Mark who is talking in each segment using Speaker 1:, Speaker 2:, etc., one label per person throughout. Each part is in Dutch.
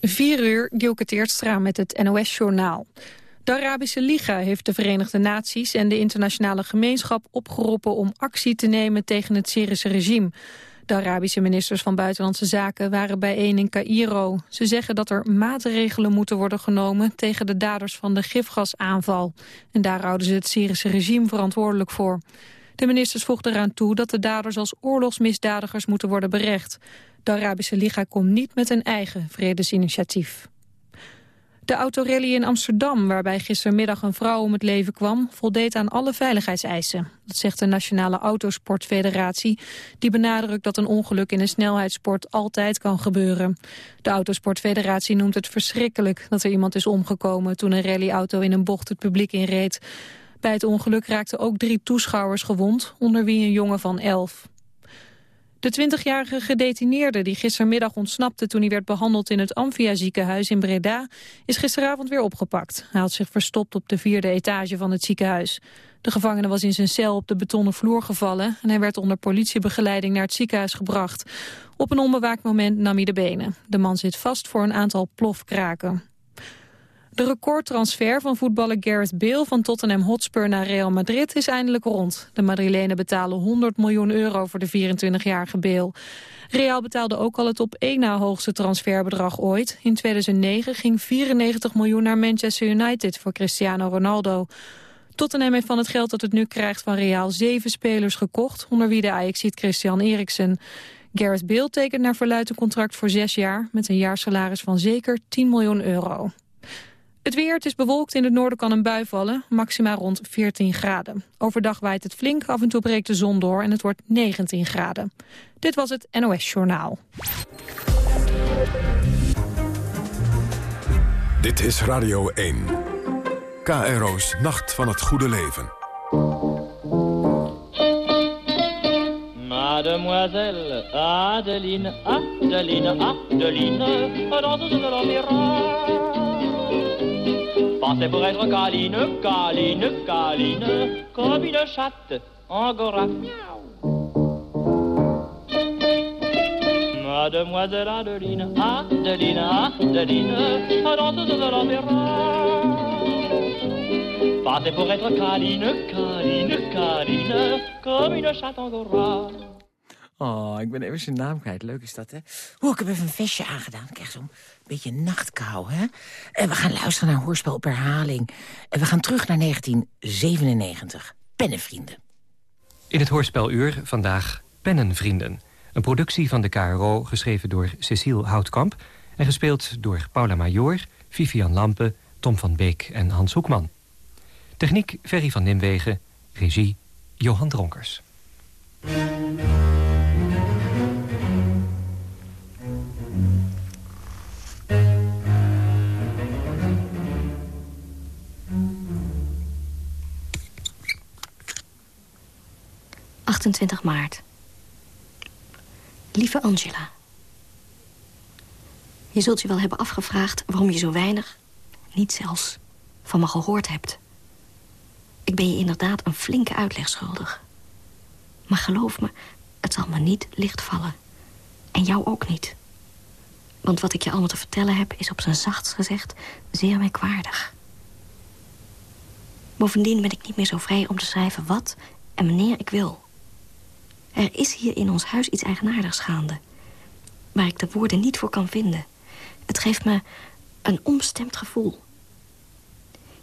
Speaker 1: 4 uur, Dielke met het NOS-journaal. De Arabische Liga heeft de Verenigde Naties en de internationale gemeenschap opgeroepen om actie te nemen tegen het Syrische regime. De Arabische ministers van Buitenlandse Zaken waren bijeen in Cairo. Ze zeggen dat er maatregelen moeten worden genomen tegen de daders van de gifgasaanval. En daar houden ze het Syrische regime verantwoordelijk voor. De ministers voegden eraan toe dat de daders als oorlogsmisdadigers moeten worden berecht. De Arabische Liga komt niet met een eigen vredesinitiatief. De autorally in Amsterdam, waarbij gistermiddag een vrouw om het leven kwam, voldeed aan alle veiligheidseisen. Dat zegt de Nationale Autosportfederatie, die benadrukt dat een ongeluk in een snelheidssport altijd kan gebeuren. De Autosportfederatie noemt het verschrikkelijk dat er iemand is omgekomen toen een rallyauto in een bocht het publiek inreed. Bij het ongeluk raakten ook drie toeschouwers gewond, onder wie een jongen van elf. De 20-jarige gedetineerde die gistermiddag ontsnapte toen hij werd behandeld in het Amphia ziekenhuis in Breda is gisteravond weer opgepakt. Hij had zich verstopt op de vierde etage van het ziekenhuis. De gevangene was in zijn cel op de betonnen vloer gevallen en hij werd onder politiebegeleiding naar het ziekenhuis gebracht. Op een onbewaakt moment nam hij de benen. De man zit vast voor een aantal plofkraken. De recordtransfer van voetballer Gareth Bale van Tottenham Hotspur naar Real Madrid is eindelijk rond. De Madrilenen betalen 100 miljoen euro voor de 24-jarige Bale. Real betaalde ook al het op één na hoogste transferbedrag ooit. In 2009 ging 94 miljoen naar Manchester United voor Cristiano Ronaldo. Tottenham heeft van het geld dat het nu krijgt van Real zeven spelers gekocht, onder wie de Ajaxiet Christian Eriksen. Gareth Bale tekent naar verluid een contract voor zes jaar met een jaarsalaris van zeker 10 miljoen euro. Het weer, het is bewolkt, in het noorden kan een bui vallen, maxima rond 14 graden. Overdag waait het flink, af en toe breekt de zon door en het wordt 19 graden. Dit was het NOS Journaal.
Speaker 2: Dit is Radio 1. KRO's Nacht van het Goede Leven.
Speaker 3: Mademoiselle Adeline, Adeline, Adeline, danseuse de l'opéra. Pensez pour être câline, câline, câline, comme une chatte angora. Mademoiselle Adeline, Adeline, Adeline, danseuse de l'opéra. Pensez pour être câline, câline, câline, comme une chatte angora.
Speaker 4: Oh, ik ben even zijn naam kwijt. Leuk is dat, hè? Oh, ik heb even een vestje aangedaan. Ik krijg zo'n beetje nachtkou, hè? En we gaan luisteren naar hoorspel op herhaling. En we gaan terug naar 1997. Pennenvrienden.
Speaker 5: In het hoorspel-uur vandaag Pennenvrienden. Een productie van de KRO, geschreven door Cecile Houtkamp... en gespeeld door Paula Major, Vivian Lampe, Tom van Beek en Hans Hoekman. Techniek Ferry van Nimwegen, regie Johan Dronkers.
Speaker 6: 28 maart. Lieve Angela. Je zult je wel hebben afgevraagd waarom je zo weinig, niet zelfs, van me gehoord hebt. Ik ben je inderdaad een flinke uitleg schuldig. Maar geloof me, het zal me niet licht vallen. En jou ook niet. Want wat ik je allemaal te vertellen heb... is op zijn zachtst gezegd zeer merkwaardig. Bovendien ben ik niet meer zo vrij om te schrijven wat en wanneer ik wil. Er is hier in ons huis iets eigenaardigs gaande. Waar ik de woorden niet voor kan vinden. Het geeft me een onbestemd gevoel.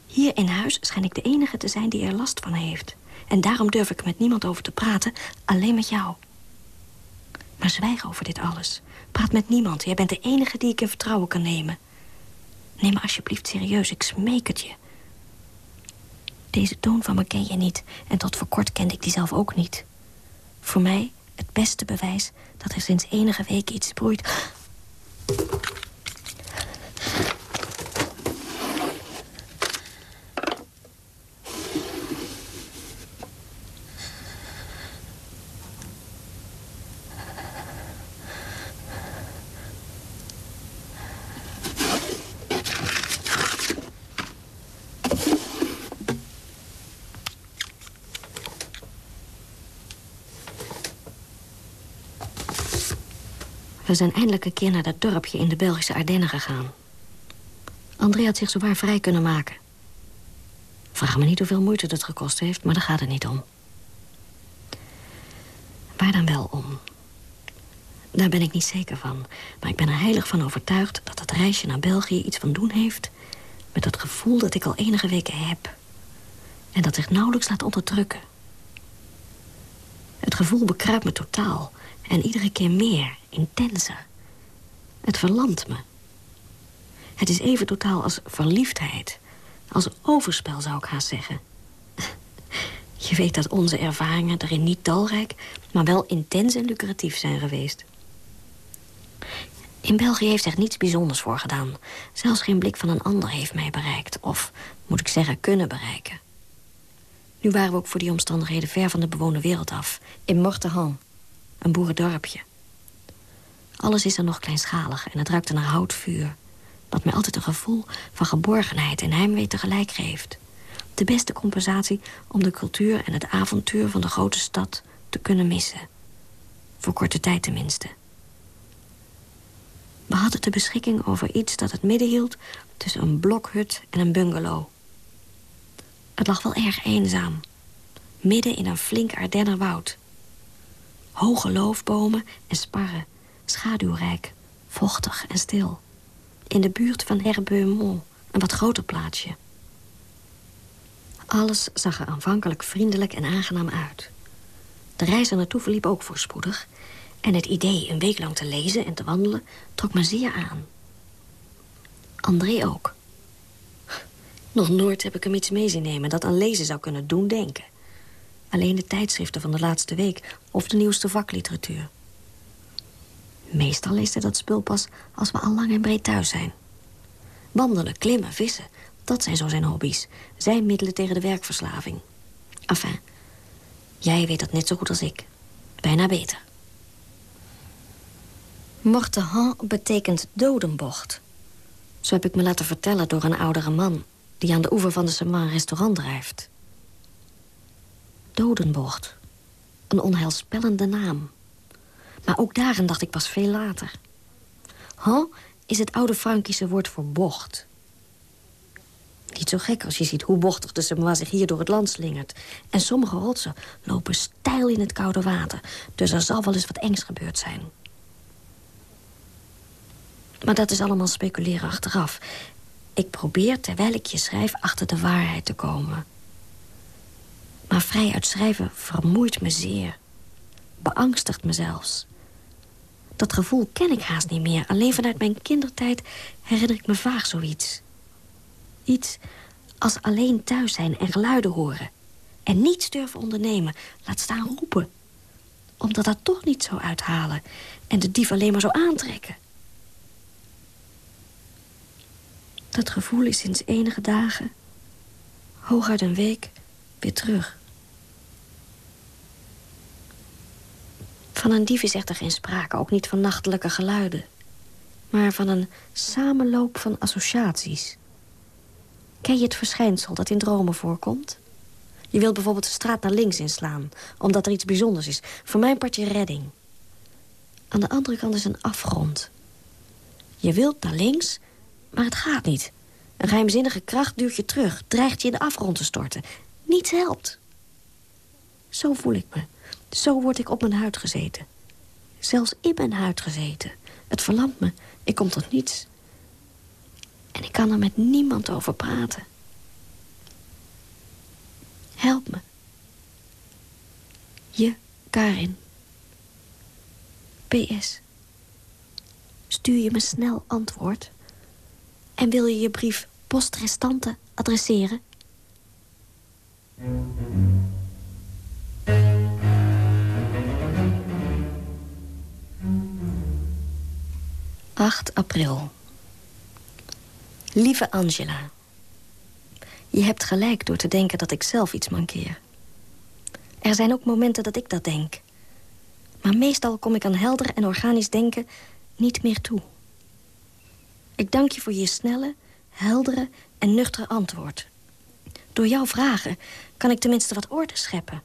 Speaker 6: Hier in huis schijn ik de enige te zijn die er last van heeft. En daarom durf ik met niemand over te praten, alleen met jou. Maar zwijg over dit alles. Praat met niemand. Jij bent de enige die ik in vertrouwen kan nemen. Neem me alsjeblieft serieus, ik smeek het je. Deze toon van me ken je niet. En tot voor kort kende ik die zelf ook niet. Voor mij het beste bewijs dat er sinds enige weken iets broeit. Zijn eindelijk een keer naar dat dorpje in de Belgische Ardennen gegaan. André had zich zowaar vrij kunnen maken. Vraag me niet hoeveel moeite het gekost heeft, maar daar gaat het niet om. Waar dan wel om? Daar ben ik niet zeker van. Maar ik ben er heilig van overtuigd dat het reisje naar België iets van doen heeft... met het gevoel dat ik al enige weken heb. En dat zich nauwelijks laat onderdrukken. Het gevoel bekruipt me totaal. En iedere keer meer, intenser. Het verlamt me. Het is even totaal als verliefdheid. Als overspel, zou ik haast zeggen. Je weet dat onze ervaringen erin niet talrijk... maar wel intens en lucratief zijn geweest. In België heeft zich niets bijzonders voor gedaan. Zelfs geen blik van een ander heeft mij bereikt. Of, moet ik zeggen, kunnen bereiken. Nu waren we ook voor die omstandigheden ver van de bewoonde wereld af. In Mortehan, een boerendorpje. Alles is er nog kleinschalig en het ruikte naar houtvuur. Wat mij altijd een gevoel van geborgenheid en heimwee tegelijk geeft. De beste compensatie om de cultuur en het avontuur van de grote stad te kunnen missen. Voor korte tijd tenminste. We hadden de beschikking over iets dat het midden hield... tussen een blokhut en een bungalow. Het lag wel erg eenzaam. Midden in een flink Ardenner woud. Hoge loofbomen en sparren, schaduwrijk, vochtig en stil. In de buurt van Herbeumont, een wat groter plaatsje. Alles zag er aanvankelijk vriendelijk en aangenaam uit. De reis er naartoe verliep ook voorspoedig... en het idee een week lang te lezen en te wandelen trok me zeer aan. André ook. Nog nooit heb ik hem iets mee zien nemen dat aan lezen zou kunnen doen denken. Alleen de tijdschriften van de laatste week of de nieuwste vakliteratuur. Meestal leest hij dat spul pas als we al lang en breed thuis zijn. Wandelen, klimmen, vissen, dat zijn zo zijn hobby's. Zijn middelen tegen de werkverslaving. Enfin, jij weet dat net zo goed als ik. Bijna beter. Mortehan betekent dodenbocht. Zo heb ik me laten vertellen door een oudere man... die aan de oever van de Semaan restaurant drijft. Dodenbocht. Een onheilspellende naam. Maar ook daarin dacht ik pas veel later. Han is het oude Frankische woord voor bocht. Niet zo gek als je ziet hoe bochtig de Semois zich hier door het land slingert. En sommige rotsen lopen stijl in het koude water. Dus er zal wel eens wat engs gebeurd zijn. Maar dat is allemaal speculeren achteraf. Ik probeer, terwijl ik je schrijf, achter de waarheid te komen. Maar vrij uit schrijven vermoeit me zeer. Beangstigt me zelfs. Dat gevoel ken ik haast niet meer. Alleen vanuit mijn kindertijd herinner ik me vaag zoiets. Iets als alleen thuis zijn en geluiden horen. En niets durven ondernemen, laat staan roepen. Omdat dat toch niet zou uithalen en de dief alleen maar zou aantrekken. Dat gevoel is sinds enige dagen, hooguit een week, weer terug. Van een dief is echter geen sprake, ook niet van nachtelijke geluiden. Maar van een samenloop van associaties. Ken je het verschijnsel dat in dromen voorkomt? Je wilt bijvoorbeeld de straat naar links inslaan, omdat er iets bijzonders is. Voor mijn partje redding. Aan de andere kant is een afgrond. Je wilt naar links, maar het gaat niet. Een geheimzinnige kracht duwt je terug, dreigt je in de afgrond te storten. Niets helpt. Zo voel ik me. Zo word ik op mijn huid gezeten. Zelfs in mijn huid gezeten. Het verlamt me. Ik kom tot niets. En ik kan er met niemand over praten. Help me. Je, Karin. PS. Stuur je me snel antwoord? En wil je je brief postrestante adresseren? 8 april. Lieve Angela. Je hebt gelijk door te denken dat ik zelf iets mankeer. Er zijn ook momenten dat ik dat denk. Maar meestal kom ik aan helder en organisch denken niet meer toe. Ik dank je voor je snelle, heldere en nuchtere antwoord. Door jouw vragen kan ik tenminste wat orde scheppen.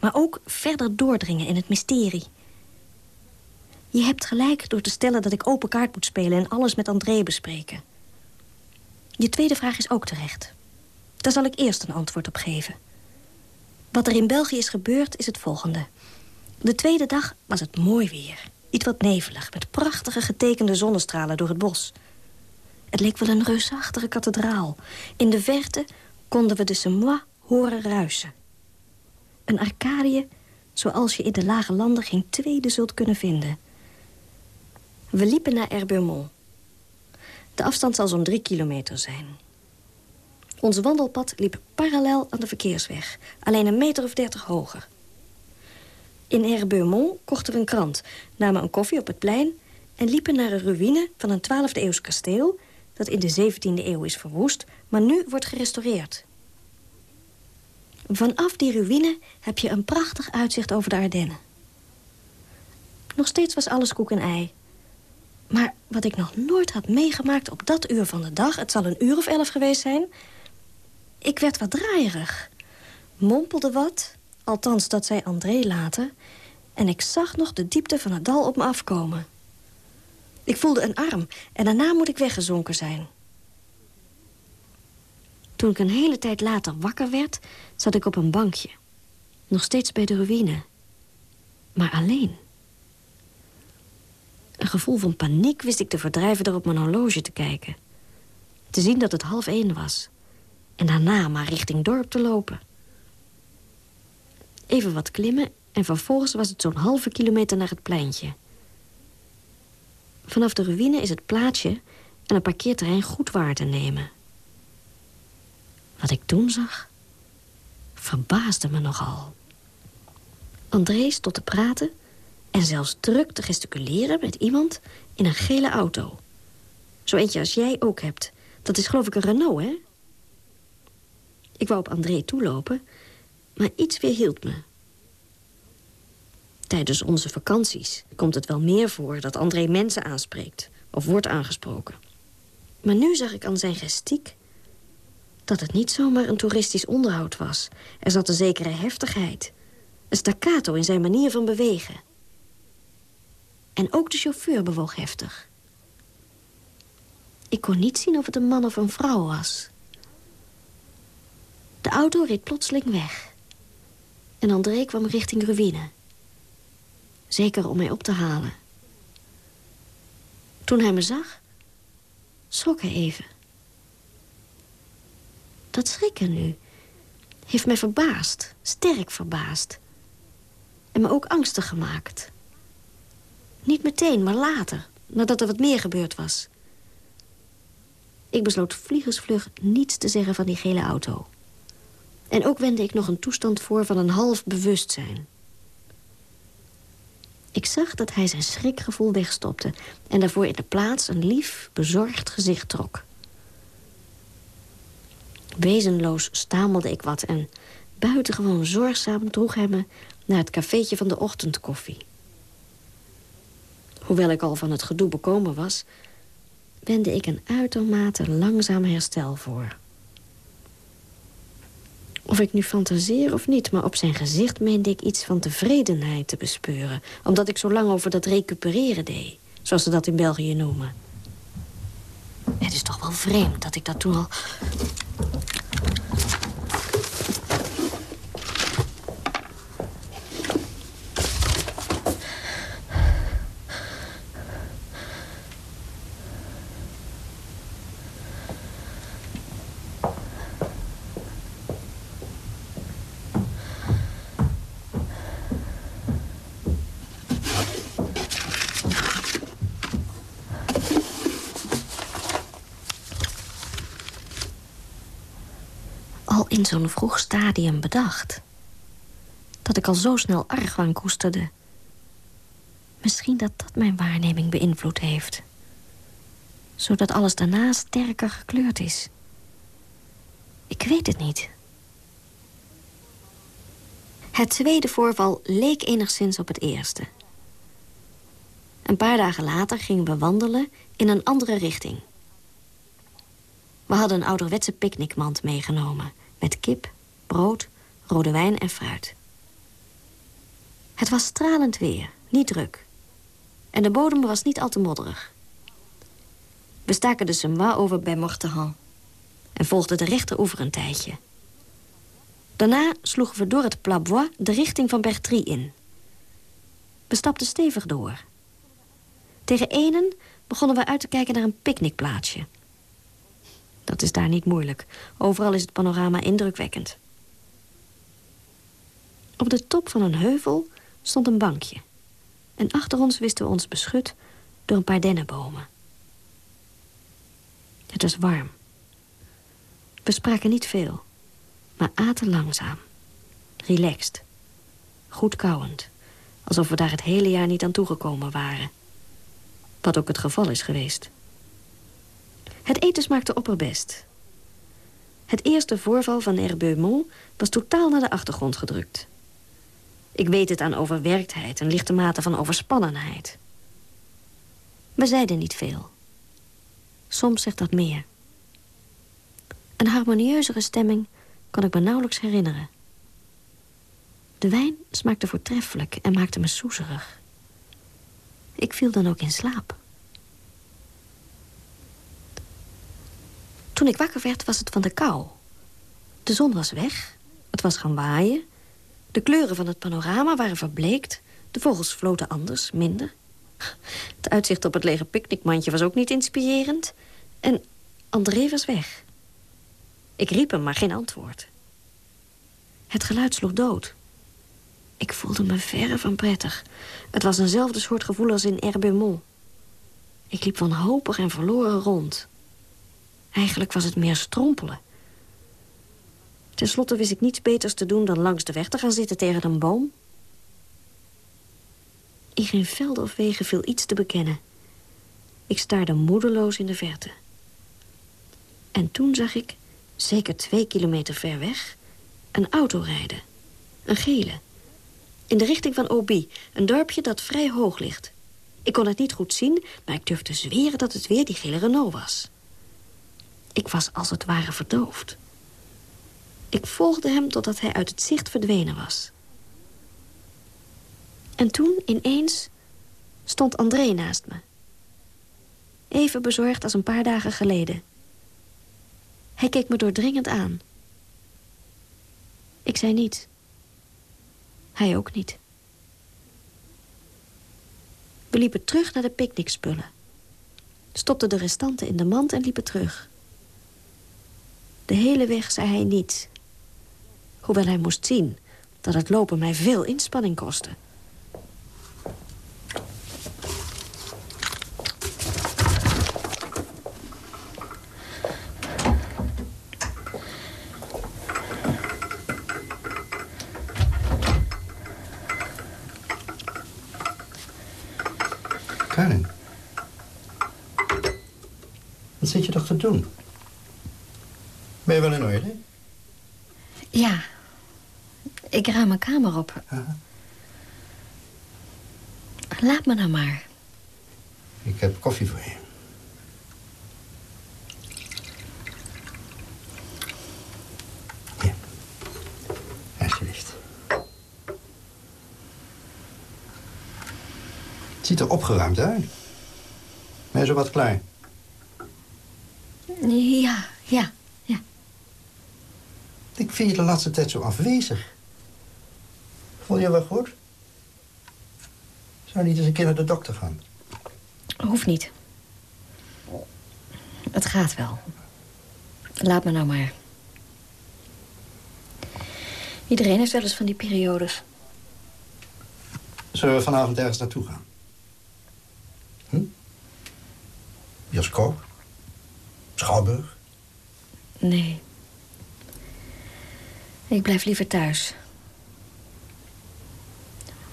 Speaker 6: Maar ook verder doordringen in het mysterie. Je hebt gelijk door te stellen dat ik open kaart moet spelen... en alles met André bespreken. Je tweede vraag is ook terecht. Daar zal ik eerst een antwoord op geven. Wat er in België is gebeurd is het volgende. De tweede dag was het mooi weer. Iets wat nevelig, met prachtige getekende zonnestralen door het bos. Het leek wel een reusachtige kathedraal. In de verte konden we de Semois horen ruisen. Een Arcadië zoals je in de lage landen geen tweede zult kunnen vinden. We liepen naar Herbeumont. De afstand zal zo'n drie kilometer zijn. Ons wandelpad liep parallel aan de verkeersweg. Alleen een meter of dertig hoger. In Herbeumont kochten we een krant, namen een koffie op het plein... en liepen naar een ruïne van een 12e eeuws kasteel... dat in de 17e eeuw is verwoest, maar nu wordt gerestaureerd. Vanaf die ruïne heb je een prachtig uitzicht over de Ardennen. Nog steeds was alles koek en ei. Maar wat ik nog nooit had meegemaakt op dat uur van de dag... het zal een uur of elf geweest zijn... ik werd wat draaierig. Mompelde wat, althans dat zei André later... en ik zag nog de diepte van het dal op me afkomen. Ik voelde een arm en daarna moet ik weggezonken zijn... Toen ik een hele tijd later wakker werd, zat ik op een bankje. Nog steeds bij de ruïne. Maar alleen. Een gevoel van paniek wist ik te verdrijven door op mijn horloge te kijken. Te zien dat het half één was. En daarna maar richting dorp te lopen. Even wat klimmen en vervolgens was het zo'n halve kilometer naar het pleintje. Vanaf de ruïne is het plaatsje en een parkeerterrein goed waar te nemen. Wat ik toen zag, verbaasde me nogal. André stond te praten en zelfs druk te gesticuleren met iemand in een gele auto. Zo eentje als jij ook hebt. Dat is geloof ik een Renault, hè? Ik wou op André toelopen, maar iets weerhield me. Tijdens onze vakanties komt het wel meer voor dat André mensen aanspreekt... of wordt aangesproken. Maar nu zag ik aan zijn gestiek dat het niet zomaar een toeristisch onderhoud was. Er zat een zekere heftigheid. Een staccato in zijn manier van bewegen. En ook de chauffeur bewoog heftig. Ik kon niet zien of het een man of een vrouw was. De auto reed plotseling weg. En André kwam richting ruïne. Zeker om mij op te halen. Toen hij me zag, schrok hij even. Dat schrikken nu heeft mij verbaasd, sterk verbaasd. En me ook angstig gemaakt. Niet meteen, maar later, nadat er wat meer gebeurd was. Ik besloot vliegensvlug niets te zeggen van die gele auto. En ook wendde ik nog een toestand voor van een half bewustzijn. Ik zag dat hij zijn schrikgevoel wegstopte... en daarvoor in de plaats een lief, bezorgd gezicht trok. Wezenloos stamelde ik wat en buitengewoon zorgzaam droeg hij me naar het cafeetje van de ochtendkoffie. Hoewel ik al van het gedoe bekomen was, wende ik een uitermate langzaam herstel voor. Of ik nu fantaseer of niet, maar op zijn gezicht meende ik iets van tevredenheid te bespeuren. Omdat ik zo lang over dat recupereren deed, zoals ze dat in België noemen. Het is toch wel vreemd dat ik dat toen al in zo'n vroeg bedacht. Dat ik al zo snel argwaan koesterde. Misschien dat dat mijn waarneming beïnvloed heeft. Zodat alles daarna sterker gekleurd is. Ik weet het niet. Het tweede voorval leek enigszins op het eerste. Een paar dagen later gingen we wandelen in een andere richting. We hadden een ouderwetse picknickmand meegenomen met kip, brood, rode wijn en fruit. Het was stralend weer, niet druk. En de bodem was niet al te modderig. We staken de Semois over bij Mortehan. En volgden de rechteroever een tijdje. Daarna sloegen we door het Plavois de richting van Bertrie in. We stapten stevig door. Tegen enen begonnen we uit te kijken naar een picknickplaatsje. Dat is daar niet moeilijk. Overal is het panorama indrukwekkend. Op de top van een heuvel stond een bankje. En achter ons wisten we ons beschut door een paar dennenbomen. Het was warm. We spraken niet veel, maar aten langzaam. Relaxed. Goed kauwend. Alsof we daar het hele jaar niet aan toegekomen waren. Wat ook het geval is geweest. Het eten smaakte opperbest. Het eerste voorval van Herbeumont was totaal naar de achtergrond gedrukt. Ik weet het aan overwerktheid, een lichte mate van overspannenheid. We zeiden niet veel. Soms zegt dat meer. Een harmonieuzere stemming kon ik me nauwelijks herinneren. De wijn smaakte voortreffelijk en maakte me soezerig. Ik viel dan ook in slaap. Toen ik wakker werd, was het van de kou. De zon was weg, het was gaan waaien... de kleuren van het panorama waren verbleekt... de vogels floten anders, minder. Het uitzicht op het lege picknickmandje was ook niet inspirerend... en André was weg. Ik riep hem, maar geen antwoord. Het geluid sloeg dood. Ik voelde me verre van prettig. Het was eenzelfde soort gevoel als in Herbemont. Ik liep wanhopig en verloren rond. Eigenlijk was het meer strompelen. Ten slotte wist ik niets beters te doen dan langs de weg te gaan zitten tegen een boom. In geen velden of wegen viel iets te bekennen. Ik staarde moedeloos in de verte. En toen zag ik, zeker twee kilometer ver weg, een auto rijden. Een gele. In de richting van Obi, een dorpje dat vrij hoog ligt. Ik kon het niet goed zien, maar ik durfde zweren dat het weer die gele Renault was. Ik was als het ware verdoofd. Ik volgde hem totdat hij uit het zicht verdwenen was. En toen, ineens, stond André naast me. Even bezorgd als een paar dagen geleden. Hij keek me doordringend aan. Ik zei niet. Hij ook niet. We liepen terug naar de picknickspullen. Stopten de restanten in de mand en liepen terug. De hele weg zei hij niets. Hoewel hij moest zien dat het lopen mij veel inspanning kostte.
Speaker 7: Karin. Wat zit je toch te doen? Ben je wel in orde?
Speaker 6: Ja, ik ruim mijn kamer op. Laat me nou maar.
Speaker 7: Ik heb koffie voor je. Hier. Alsjeblieft. Het ziet er opgeruimd uit. Ben je zo wat klaar?
Speaker 6: Ja, ja, ja.
Speaker 7: Ik vind je de laatste tijd zo afwezig. Voel je wel goed? Zou niet eens een keer naar de dokter gaan?
Speaker 6: Hoeft niet. Het gaat wel. Laat me nou maar. Iedereen heeft wel eens van die periodes.
Speaker 7: Zullen we vanavond ergens naartoe gaan? Hm? Bioscoop? Schouwburg?
Speaker 6: Nee. Ik blijf liever thuis.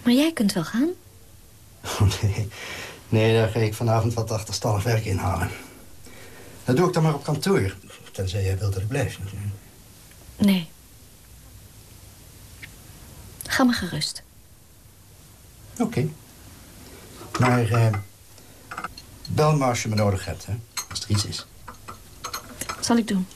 Speaker 6: Maar jij kunt wel gaan?
Speaker 7: Oh, nee. nee, daar ga ik vanavond wat achterstallig werk inhalen. Dat doe ik dan maar op kantoor. Tenzij jij wilt dat ik blijf.
Speaker 6: Nee. Ga maar gerust.
Speaker 7: Oké. Maar eh, bel me als je me nodig hebt, hè? Als er iets is.
Speaker 6: Zal ik doen.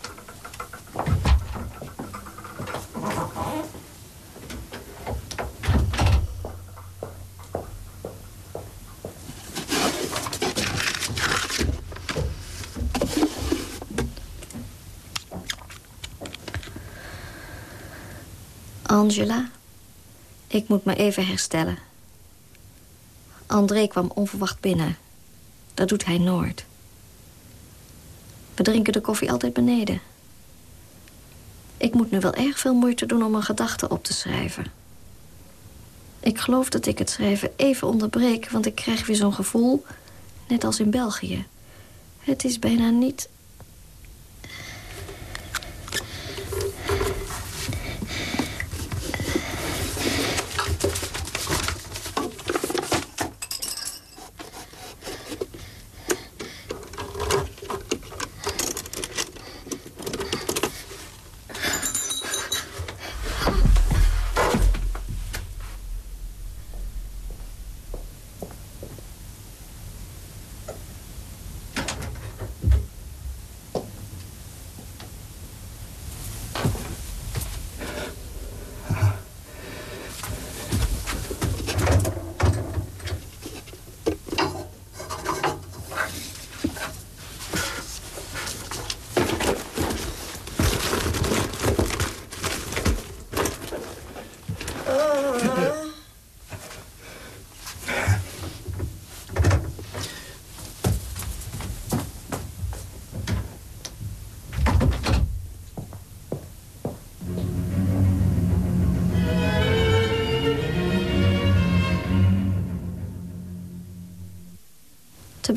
Speaker 6: Angela, ik moet me even herstellen. André kwam onverwacht binnen. Dat doet hij nooit. We drinken de koffie altijd beneden. Ik moet nu wel erg veel moeite doen om mijn gedachten op te schrijven. Ik geloof dat ik het schrijven even onderbreek... want ik krijg weer zo'n gevoel, net als in België. Het is bijna niet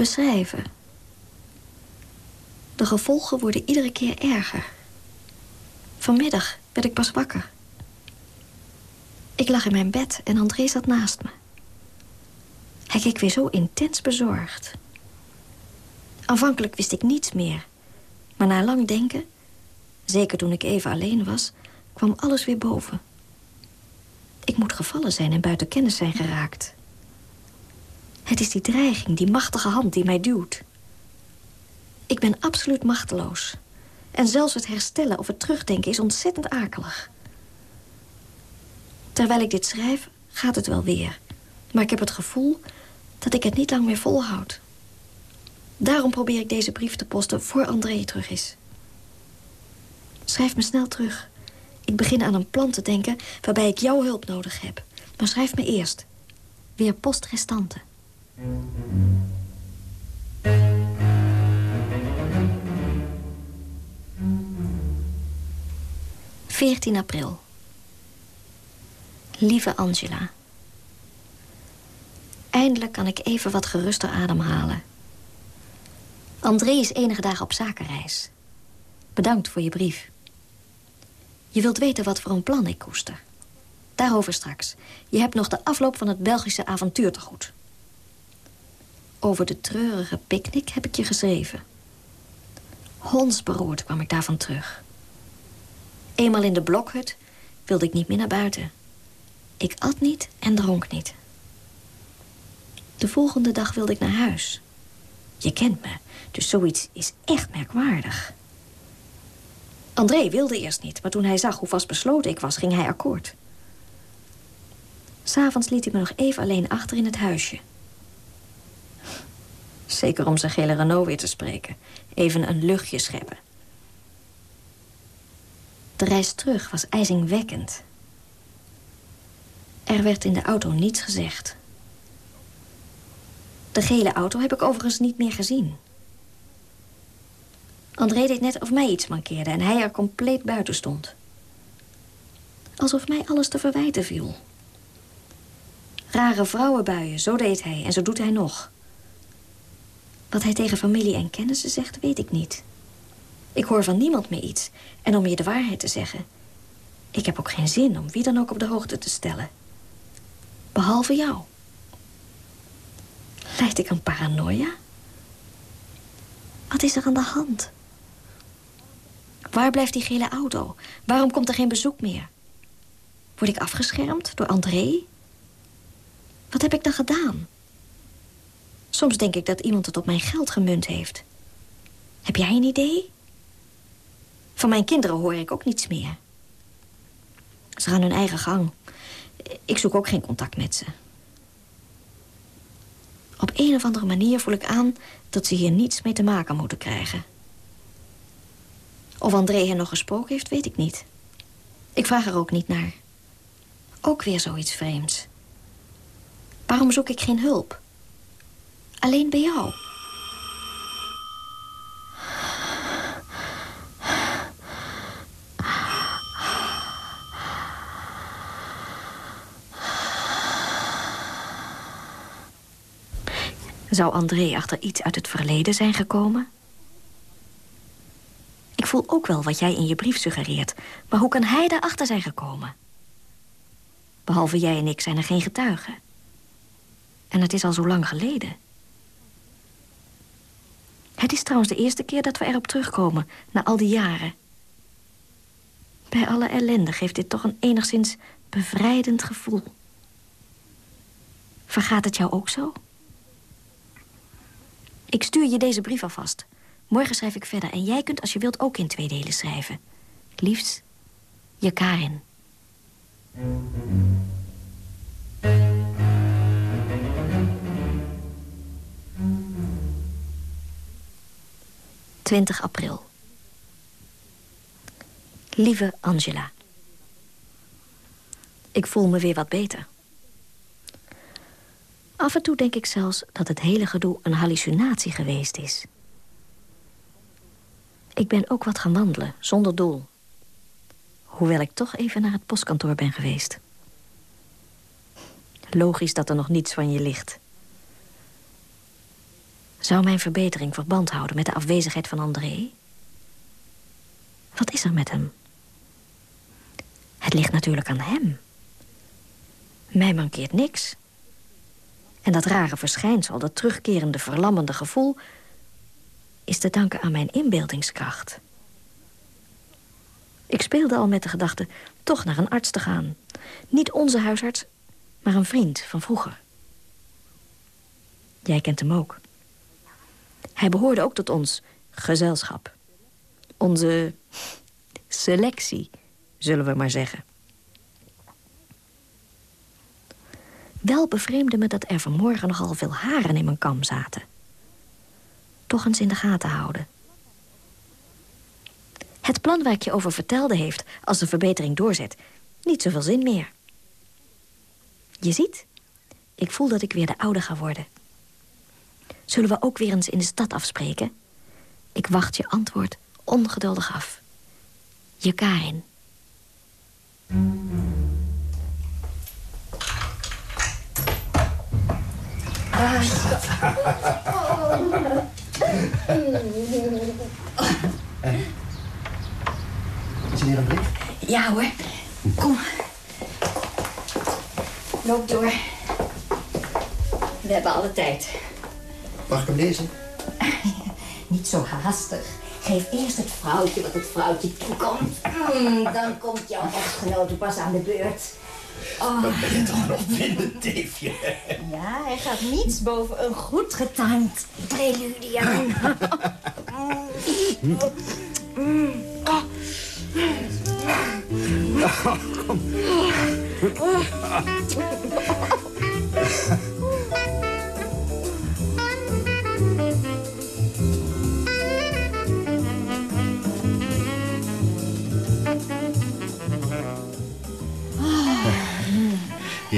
Speaker 6: beschrijven. De gevolgen worden iedere keer erger. Vanmiddag werd ik pas wakker. Ik lag in mijn bed en André zat naast me. Hij keek weer zo intens bezorgd. Aanvankelijk wist ik niets meer. Maar na lang denken, zeker toen ik even alleen was... kwam alles weer boven. Ik moet gevallen zijn en buiten kennis zijn geraakt. Het is die dreiging, die machtige hand die mij duwt. Ik ben absoluut machteloos. En zelfs het herstellen of het terugdenken is ontzettend akelig. Terwijl ik dit schrijf, gaat het wel weer. Maar ik heb het gevoel dat ik het niet lang meer volhoud. Daarom probeer ik deze brief te posten voor André terug is. Schrijf me snel terug. Ik begin aan een plan te denken waarbij ik jouw hulp nodig heb. Maar schrijf me eerst. Weer postrestante. 14 april. Lieve Angela. Eindelijk kan ik even wat geruster ademhalen. André is enige dagen op zakenreis. Bedankt voor je brief. Je wilt weten wat voor een plan ik koester. Daarover straks. Je hebt nog de afloop van het Belgische avontuur te goed. Over de treurige picknick heb ik je geschreven. Hondsberoerd kwam ik daarvan terug. Eenmaal in de blokhut wilde ik niet meer naar buiten. Ik at niet en dronk niet. De volgende dag wilde ik naar huis. Je kent me, dus zoiets is echt merkwaardig. André wilde eerst niet, maar toen hij zag hoe vastbesloten ik was, ging hij akkoord. S'avonds liet hij me nog even alleen achter in het huisje. Zeker om zijn gele Renault weer te spreken. Even een luchtje scheppen. De reis terug was ijzingwekkend. Er werd in de auto niets gezegd. De gele auto heb ik overigens niet meer gezien. André deed net of mij iets mankeerde en hij er compleet buiten stond. Alsof mij alles te verwijten viel. Rare vrouwenbuien, zo deed hij en zo doet hij nog. Wat hij tegen familie en kennissen zegt, weet ik niet. Ik hoor van niemand meer iets. En om je de waarheid te zeggen... ik heb ook geen zin om wie dan ook op de hoogte te stellen. Behalve jou. Leid ik een paranoia? Wat is er aan de hand? Waar blijft die gele auto? Waarom komt er geen bezoek meer? Word ik afgeschermd door André? Wat heb ik dan gedaan? Soms denk ik dat iemand het op mijn geld gemunt heeft. Heb jij een idee? Van mijn kinderen hoor ik ook niets meer. Ze gaan hun eigen gang. Ik zoek ook geen contact met ze. Op een of andere manier voel ik aan dat ze hier niets mee te maken moeten krijgen. Of André hen nog gesproken heeft, weet ik niet. Ik vraag er ook niet naar. Ook weer zoiets vreemds. Waarom zoek ik geen hulp? Alleen bij jou. Zou André achter iets uit het verleden zijn gekomen? Ik voel ook wel wat jij in je brief suggereert. Maar hoe kan hij daarachter zijn gekomen? Behalve jij en ik zijn er geen getuigen. En het is al zo lang geleden. Het is trouwens de eerste keer dat we erop terugkomen, na al die jaren. Bij alle ellende geeft dit toch een enigszins bevrijdend gevoel. Vergaat het jou ook zo? Ik stuur je deze brief alvast. Morgen schrijf ik verder en jij kunt als je wilt ook in twee delen schrijven. Liefst, je Karin. 20 april. Lieve Angela. Ik voel me weer wat beter. Af en toe denk ik zelfs dat het hele gedoe een hallucinatie geweest is. Ik ben ook wat gaan wandelen, zonder doel. Hoewel ik toch even naar het postkantoor ben geweest. Logisch dat er nog niets van je ligt. Zou mijn verbetering verband houden met de afwezigheid van André? Wat is er met hem? Het ligt natuurlijk aan hem. Mij mankeert niks. En dat rare verschijnsel, dat terugkerende verlammende gevoel... is te danken aan mijn inbeeldingskracht. Ik speelde al met de gedachte toch naar een arts te gaan. Niet onze huisarts, maar een vriend van vroeger. Jij kent hem ook. Hij behoorde ook tot ons gezelschap. Onze selectie, zullen we maar zeggen. Wel bevreemde me dat er vanmorgen nogal veel haren in mijn kam zaten. Toch eens in de gaten houden. Het plan waar ik je over vertelde heeft, als de verbetering doorzet, niet zoveel zin meer. Je ziet, ik voel dat ik weer de oude ga worden. Zullen we ook weer eens in de stad afspreken? Ik wacht je antwoord ongeduldig af. Je Karin.
Speaker 7: Is er hier een brief?
Speaker 6: Ja hoor, kom. Loop door. We hebben alle tijd.
Speaker 7: Mag ik hem lezen?
Speaker 8: Niet zo haastig. Geef eerst het vrouwtje wat het vrouwtje toekomt. Mm, dan komt jouw echtgenote pas aan de beurt.
Speaker 7: Wat ben je toch nog vinden, teefje?
Speaker 8: Ja, hij gaat niets boven een goed getimed prelude aan.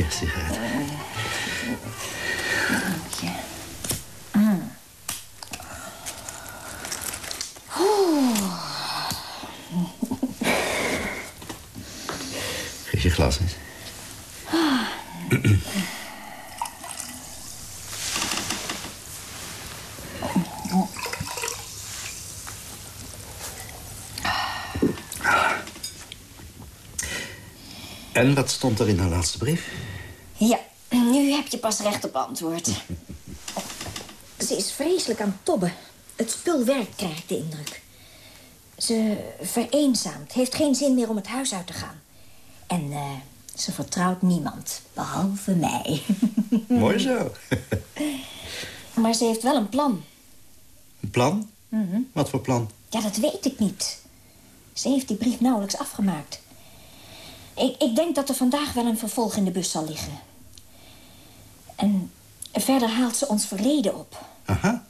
Speaker 7: Hier, sigaret. Geef je glas eens. En wat stond er in haar laatste brief?
Speaker 8: Ja, nu heb je pas recht op antwoord. Ze is vreselijk aan het tobben. Het spul werkt, krijg ik de indruk. Ze vereenzaamt, heeft geen zin meer om het huis uit te gaan. En eh, ze vertrouwt niemand, behalve mij.
Speaker 7: Mooi zo.
Speaker 8: maar ze heeft wel een plan.
Speaker 7: Een plan? Wat voor plan?
Speaker 8: Ja, dat weet ik niet. Ze heeft die brief nauwelijks afgemaakt. Ik, ik denk dat er vandaag wel een vervolg in de bus zal liggen. En verder haalt ze ons verleden op.
Speaker 7: Aha.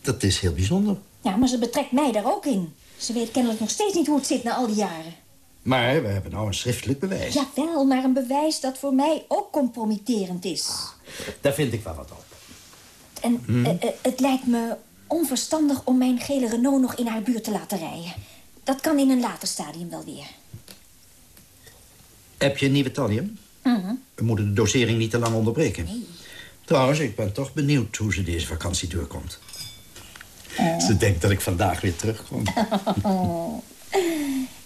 Speaker 7: Dat is heel bijzonder.
Speaker 8: Ja, maar ze betrekt mij daar ook in. Ze weet kennelijk nog steeds niet hoe het zit na al die jaren.
Speaker 7: Maar we hebben nou een schriftelijk bewijs.
Speaker 8: Jawel, maar een bewijs dat voor mij ook compromitterend is.
Speaker 7: Daar vind ik wel wat op.
Speaker 8: En
Speaker 7: Hm?
Speaker 8: eh, eh, het lijkt me onverstandig om mijn gele Renault nog in haar buurt te laten rijden. Dat kan in een later stadium wel weer.
Speaker 7: Heb je een nieuwe thallium?
Speaker 8: Mhm.
Speaker 7: We moeten de dosering niet te lang onderbreken. Trouwens, ik ben toch benieuwd hoe ze deze vakantie doorkomt. Ze denkt dat ik vandaag weer terugkom.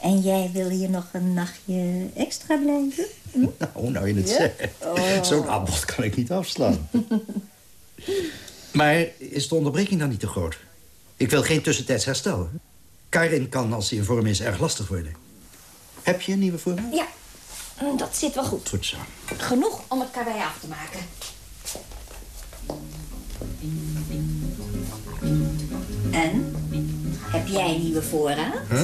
Speaker 8: En jij wil hier nog een nachtje extra blijven?
Speaker 7: Nou, nou je het
Speaker 8: Ja?
Speaker 7: zegt.
Speaker 8: Oh.
Speaker 7: Zo'n aanbod kan ik niet afslaan. maar is de onderbreking dan niet te groot? Ik wil geen tussentijds herstel. Karin kan, als ze in vorm is, erg lastig worden. Heb je een nieuwe voorraad?
Speaker 8: Ja, dat zit wel goed.
Speaker 7: Goed zo.
Speaker 8: Genoeg om het karwei af te maken. En? Heb jij een nieuwe voorraad?
Speaker 7: Huh?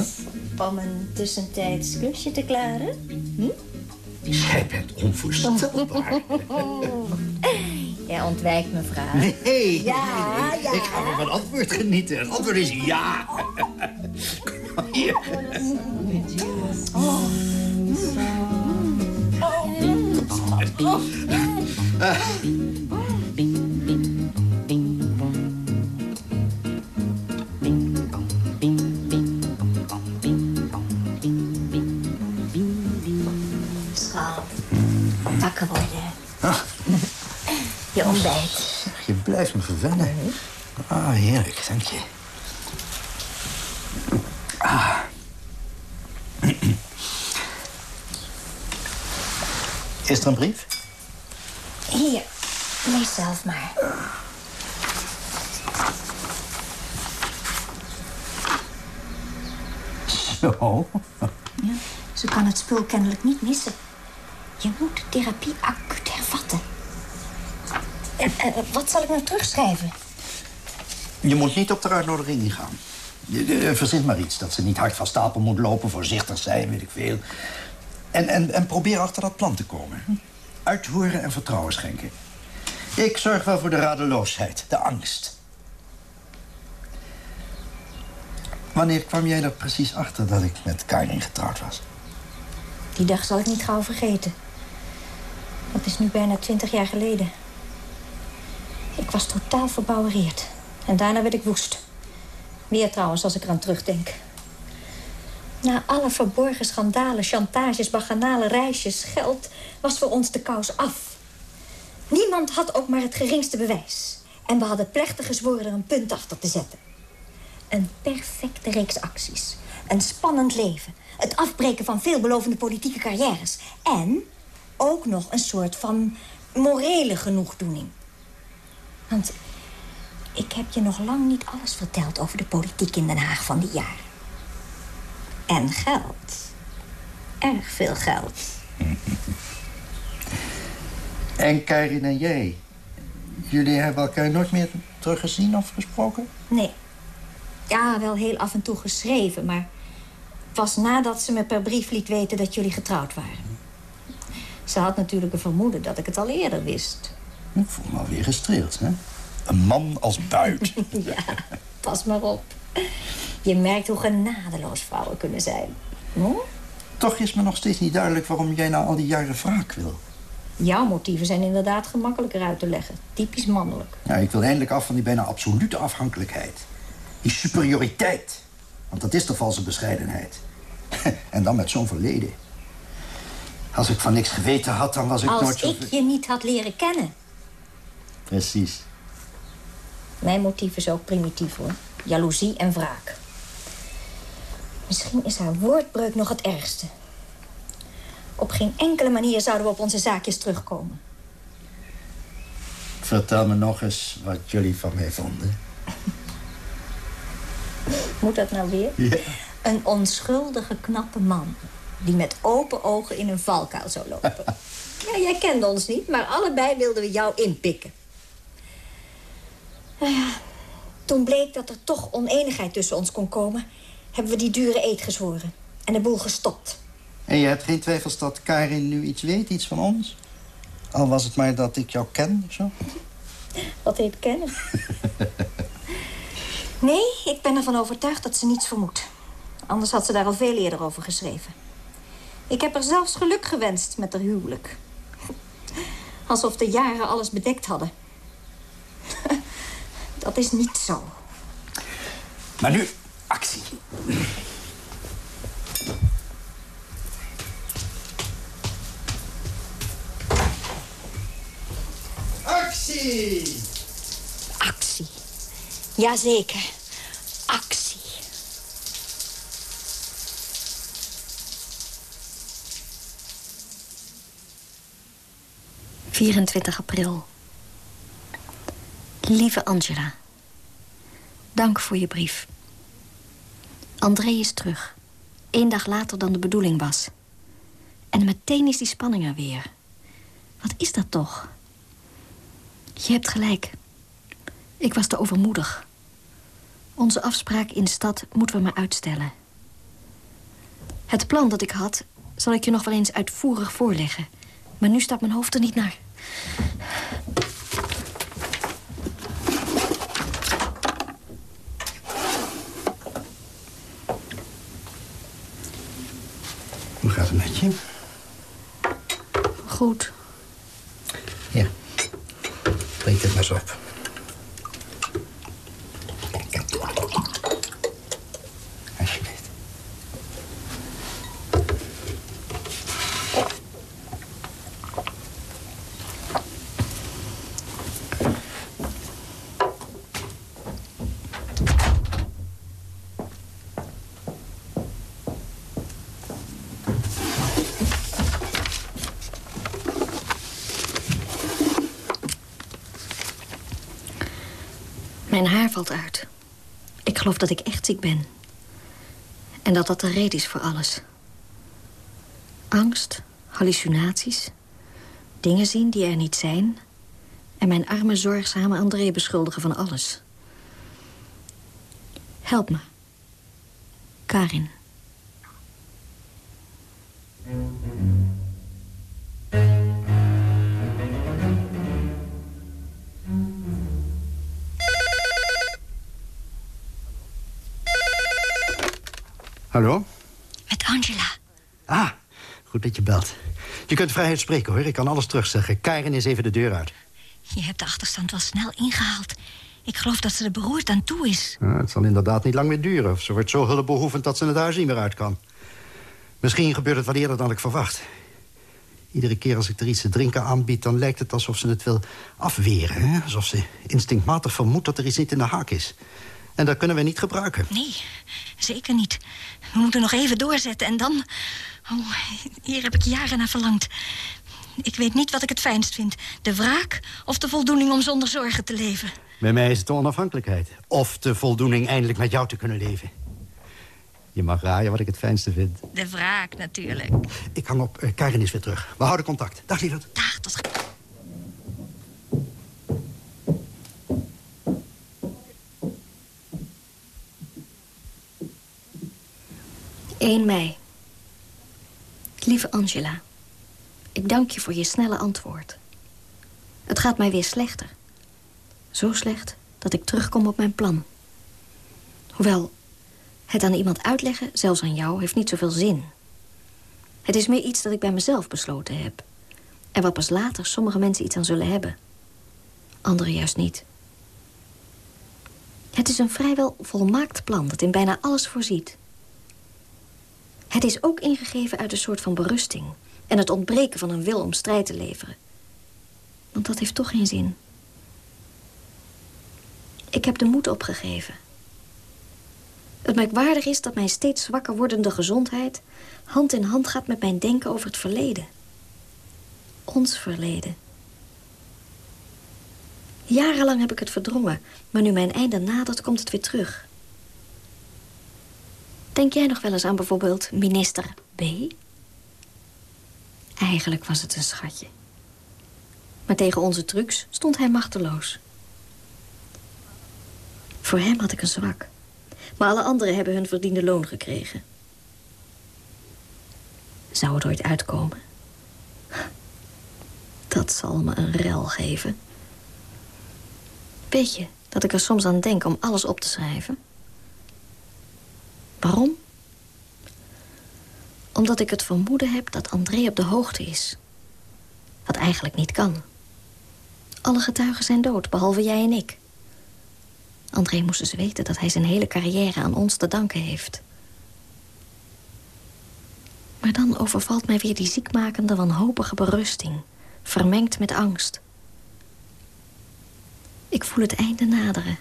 Speaker 8: Om een tussentijds klusje te klaren? Hm?
Speaker 7: Jij bent onvoorstelbaar.
Speaker 8: Jij ontwijkt mijn vraag.
Speaker 7: Nee,
Speaker 8: Ja,
Speaker 7: nee.
Speaker 8: ja.
Speaker 7: Ik ga van mijn antwoord genieten. Het antwoord is ja. Kom hier.
Speaker 8: Schat, wakker worden. Je ontbijt.
Speaker 7: Je blijft me verwennen. Ah, heerlijk, dank je. Ah. Is er een brief?
Speaker 8: Hier, lees zelf maar.
Speaker 7: Zo.
Speaker 8: Ja, ze kan het spul kennelijk niet missen. Je moet de therapie acuut hervatten. En, eh, wat zal ik nou terugschrijven?
Speaker 7: Je moet niet op de uitnodiging ingaan. Je- Verzin maar iets, dat ze niet hard van stapel moet lopen, voorzichtig zijn, weet ik veel. En, en, en probeer achter dat plan te komen. Uithoren en vertrouwen schenken. Ik zorg wel voor de radeloosheid, de angst. Wanneer kwam jij er precies achter dat ik met Karin getrouwd was?
Speaker 8: Die dag zal ik niet gauw vergeten. Dat is nu bijna twintig jaar geleden. Ik was totaal verbouwereerd. En daarna werd ik woest. Meer trouwens, als ik eraan terugdenk. Na alle verborgen schandalen, chantages, baganale reisjes, geld... was voor ons de kous af. Niemand had ook maar het geringste bewijs. En we hadden plechtig gezworen er een punt achter te zetten. Een perfecte reeks acties. Een spannend leven. Het afbreken van veelbelovende politieke carrières. En ook nog een soort van morele genoegdoening. Want ik heb je nog lang niet alles verteld over de politiek in Den Haag van die jaren. En geld. Erg veel geld.
Speaker 7: En Karin en jij, jullie hebben elkaar nooit meer teruggezien of gesproken?
Speaker 8: Nee. Ja, wel heel af en toe geschreven, maar... pas nadat ze me per brief liet weten dat jullie getrouwd waren. Ze had natuurlijk een vermoeden dat ik het al eerder wist.
Speaker 7: Ik voel me alweer gestreeld, hè? Een man als buit.
Speaker 8: ja, pas maar op. Je merkt hoe genadeloos vrouwen kunnen zijn. Hm?
Speaker 7: Toch is me nog steeds niet duidelijk waarom jij na al die jaren wraak wil.
Speaker 8: Jouw motieven zijn inderdaad gemakkelijker uit te leggen. Typisch mannelijk.
Speaker 7: Ja, ik wil eindelijk af van die bijna absolute afhankelijkheid. Die superioriteit. Want dat is de valse bescheidenheid. en dan met zo'n verleden. Als ik van niks geweten had, dan was ik nooit
Speaker 8: Als ik je niet had leren kennen.
Speaker 7: Precies.
Speaker 8: Mijn motief is ook primitief, hoor. Jaloezie en wraak. Misschien is haar woordbreuk nog het ergste. Op geen enkele manier zouden we op onze zaakjes terugkomen.
Speaker 7: Vertel me nog eens wat jullie van mij vonden.
Speaker 8: Moet dat nou weer?
Speaker 7: Ja.
Speaker 8: Een onschuldige, knappe man. Die met open ogen in een valkuil zou lopen. ja, jij kende ons niet, maar allebei wilden we jou inpikken. Nou ja, toen bleek dat er toch oneenigheid tussen ons kon komen... hebben we die dure eed gezworen. En de boel gestopt.
Speaker 7: En je hebt geen twijfels dat Karin nu iets weet, iets van ons? Al was het maar dat ik jou ken, zo?
Speaker 8: Wat heet kennen? nee, ik ben ervan overtuigd dat ze niets vermoedt. Anders had ze daar al veel eerder over geschreven.
Speaker 6: Ik heb er zelfs geluk gewenst met haar huwelijk. Alsof de jaren alles bedekt hadden. Dat is niet zo.
Speaker 7: Maar nu, actie. Actie!
Speaker 6: Actie. Jazeker. Actie. ...24 april. Lieve Angela. Dank voor je brief. André is terug. Eén dag later dan de bedoeling was. En meteen is die spanning er weer. Wat is dat toch? Je hebt gelijk. Ik was te overmoedig. Onze afspraak in de stad moeten we maar uitstellen. Het plan dat ik had, zal ik je nog wel eens uitvoerig voorleggen. Maar nu staat mijn hoofd er niet naar.
Speaker 7: Het?
Speaker 6: Goed.
Speaker 7: Ja. Drink dit maar eens op. Alsjeblieft.
Speaker 6: Mijn haar valt uit. Ik geloof dat ik echt ziek ben. En dat dat de reden is voor alles. Angst, hallucinaties, dingen zien die er niet zijn... en mijn arme, zorgzame André beschuldigen van alles. Help me. Karin.
Speaker 7: Hallo?
Speaker 6: Met Angela.
Speaker 7: Ah, goed dat je belt. Je kunt vrijheid spreken, hoor. Ik kan alles terugzeggen. Karin is even de deur uit.
Speaker 6: Je hebt de achterstand wel snel ingehaald. Ik geloof dat ze er beroerd aan toe is.
Speaker 7: Ja, het zal inderdaad niet lang meer duren. Of ze wordt zo hulpbehoevend dat ze het huis niet meer uit kan. Misschien gebeurt het wel eerder dan ik verwacht. Iedere keer als ik er iets te drinken aanbied... dan lijkt het alsof ze het wil afweren. Hè? Alsof ze instinctmatig vermoedt dat er iets niet in de haak is. En dat kunnen we niet gebruiken.
Speaker 6: Nee, zeker niet. We moeten nog even doorzetten en dan... Oh, hier heb ik jaren naar verlangd. Ik weet niet wat ik het fijnst vind. De wraak of de voldoening om zonder zorgen te leven.
Speaker 7: Bij mij is het de onafhankelijkheid. Of de voldoening eindelijk met jou te kunnen leven. Je mag raaien wat ik het fijnste vind.
Speaker 6: De wraak natuurlijk.
Speaker 7: Ik hang op. Eh, Karin is weer terug. We houden contact. Dag, lieverd.
Speaker 6: Dag, tot... 1 mei. Lieve Angela, ik dank je voor je snelle antwoord. Het gaat mij weer slechter. Zo slecht dat ik terugkom op mijn plan. Hoewel, het aan iemand uitleggen, zelfs aan jou, heeft niet zoveel zin. Het is meer iets dat ik bij mezelf besloten heb. En waar pas later sommige mensen iets aan zullen hebben. Anderen juist niet. Het is een vrijwel volmaakt plan dat in bijna alles voorziet. Het is ook ingegeven uit een soort van berusting... en het ontbreken van een wil om strijd te leveren. Want dat heeft toch geen zin. Ik heb de moed opgegeven. Het merkwaardig is dat mijn steeds zwakker wordende gezondheid... hand in hand gaat met mijn denken over het verleden. Ons verleden. Jarenlang heb ik het verdrongen, maar nu mijn einde nadert, komt het weer terug. Denk jij nog wel eens aan bijvoorbeeld minister B? Eigenlijk was het een schatje. Maar tegen onze trucs stond hij machteloos. Voor hem had ik een zwak. Maar alle anderen hebben hun verdiende loon gekregen. Zou het ooit uitkomen? Dat zal me een rel geven. Weet je dat ik er soms aan denk om alles op te schrijven? Waarom? Omdat ik het vermoeden heb dat André op de hoogte is. Wat eigenlijk niet kan. Alle getuigen zijn dood, behalve jij en ik. André moest dus weten dat hij zijn hele carrière aan ons te danken heeft. Maar dan overvalt mij weer die ziekmakende wanhopige berusting... vermengd met angst. Ik voel het einde naderen.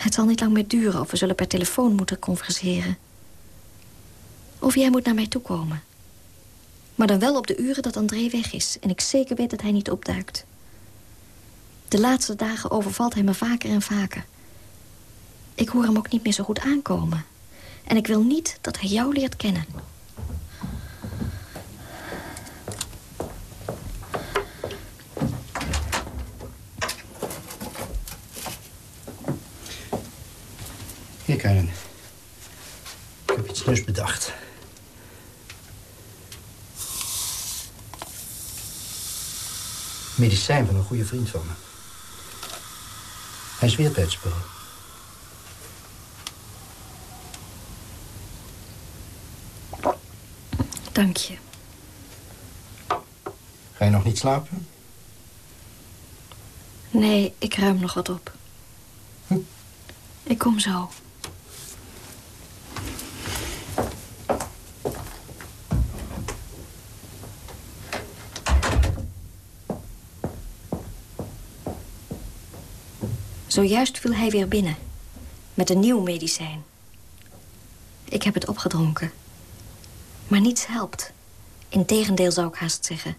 Speaker 6: Het zal niet lang meer duren of we zullen per telefoon moeten converseren. Of jij moet naar mij toe komen. Maar dan wel op de uren dat André weg is... en ik zeker weet dat hij niet opduikt. De laatste dagen overvalt hij me vaker en vaker. Ik hoor hem ook niet meer zo goed aankomen. En ik wil niet dat hij jou leert kennen.
Speaker 7: Hier, Karen. Ik heb iets nieuws bedacht. Medicijn van een goede vriend van me. Hij zweert bij het spul.
Speaker 6: Dank je.
Speaker 7: Ga je nog niet slapen?
Speaker 6: Nee, ik ruim nog wat op. Ik kom zo. Zojuist viel hij weer binnen. Met een nieuw medicijn. Ik heb het opgedronken. Maar niets helpt. Integendeel zou ik haast zeggen.